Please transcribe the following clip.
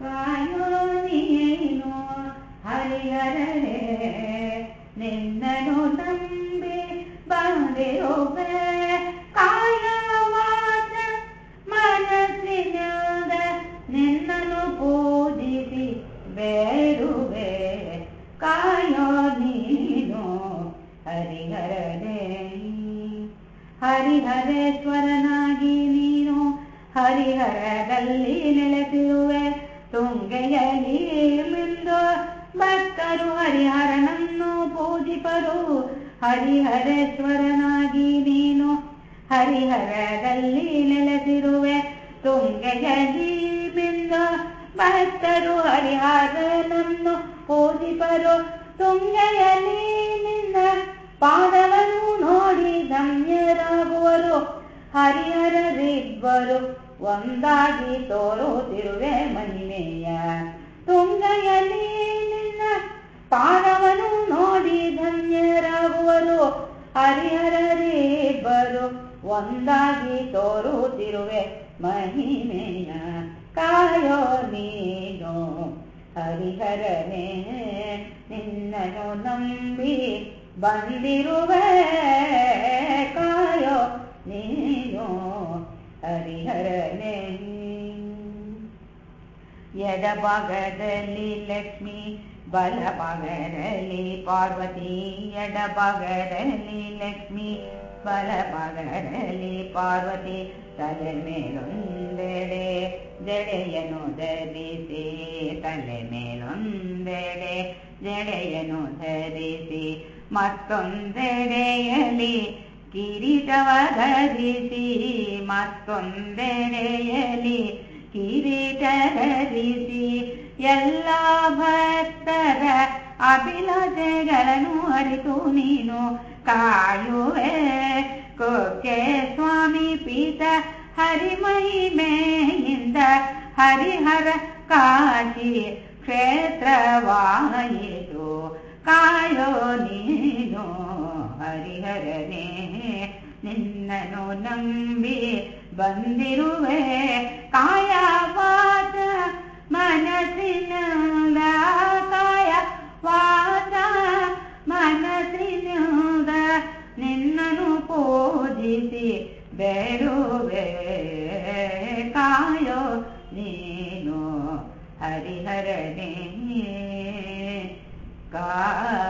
ಕಾಯೋ ನೀನು ಹರಿಹರೇ ನಿನ್ನನು ನಂಬಿ ಬಂದಿರುವೆ ಕಾಯವಾದ ಮನಸ್ಸಿನಾಗ ನಿನ್ನನು ಪೂಜಿಸಿ ಬೇಡುವೆ. ಕಾಯೋ ನೀನು ಹರಿಹರನೇ ಹರಿಹರೇಶ್ವರನಾಗಿ ನೀನು ಹರಿಹರದಲ್ಲಿ ನೆಲೆಸಿರುವೆ. ತುಂಗೆಯಲ್ಲಿ ಮಿಂದು ಭಕ್ತರು ಹರಿಹರನನ್ನು ಪೂಜಿಪರು. ಹರಿಹರೇಶ್ವರನಾಗಿ ನೀನು ಹರಿಹರದಲ್ಲಿ ನೆಲೆಸಿರುವೆ. ತುಂಗೆಯಲ್ಲಿ ಮಿಂದು ಭಕ್ತರು ಹರಿಹರನನ್ನು ಪೂಜಿಪರು. ತುಂಗೆಯಲ್ಲಿ ನಿನ್ನ ಪಾದವನ್ನು ನೋಡಿ ಧನ್ಯರಾಗುವರು. ಹರಿಹರರಿಬ್ಬರು ಒಂದಾಗಿ ತೋರುತ್ತಿರುವೆ ಮಹಿಮೆಯ ತುಂಗಯಲ್ಲಿ ನಿನ್ನ ಪಾದವನ್ನು ನೋಡಿ ಧನ್ಯರಾಗುವರು. ಹರಿಹರರಿಬ್ಬರು ಒಂದಾಗಿ ತೋರುತ್ತಿರುವೆ ಮಹಿಮೆಯ ಕಾಯೋ ನೀನು. ಹರಿಹರನೇ ನಿನ್ನನು ನಂಬಿ ಬಂದಿರುವೆ. ಕಾಯೋ ನೀನು ಹರಿಹರನೇ ಎಡಭಾಗದಲ್ಲಿ ಲಕ್ಷ್ಮಿ ಬಲಭಾಗದಲ್ಲಿ ಪಾರ್ವತಿ ಎಡಭಾಗದಲ್ಲಿ ಲಕ್ಷ್ಮಿ ಬಲಭಾಗದಲ್ಲಿ ಪಾರ್ವತಿ ತಲೆ ಮೇಲೊಂದೆಡೆ ಜಡೆಯನ್ನು ಧರಿಸಿ ತಲೆ ಮೇಲೊಂದೆಡೆ ಜಡೆಯನ್ನು ಧರಿಸಿ ಮತ್ತೊಂದೆಡೆಯಲ್ಲಿ ಕಿರೀಟವ ಧರಿಸಿ ಮತ್ತೊಂದೆಡೆಯಲ್ಲಿ ಕಿರೀಟ ಧರಿಸಿ ಎಲ್ಲ ಭಕ್ತರ ಅಭಿಲಾಷೆಗಳನ್ನು ಅರಿತು ನೀನು ಕಾಯುವೆ ಕೊಕ್ಕೆ ಸ್ವಾಮಿ ಪೀಠ ಹರಿಮಹಿಮೆಯಿಂದ ಹರಿಹರ ಕಾಶಿ ಕ್ಷೇತ್ರವಾಯಿತು ಕಾಯೋ ನೀನು ಹರಿಹರನೇ ನಿನ್ನನು ನಂಬಿ ಬಂದಿರುವೆ ಕಾಯ ವಾಚ ಮನಸ್ಸಿನಿಂದ ಕಾಯ ವಾಚ ಮನಸ್ಸಿನಿಂದ ನಿನ್ನನು ಪೂಜಿಸಿ ಬೇಡುವೆ ಕಾಯೋ ನೀನು ಹರಿಹರನೇ ಕಾಯೋ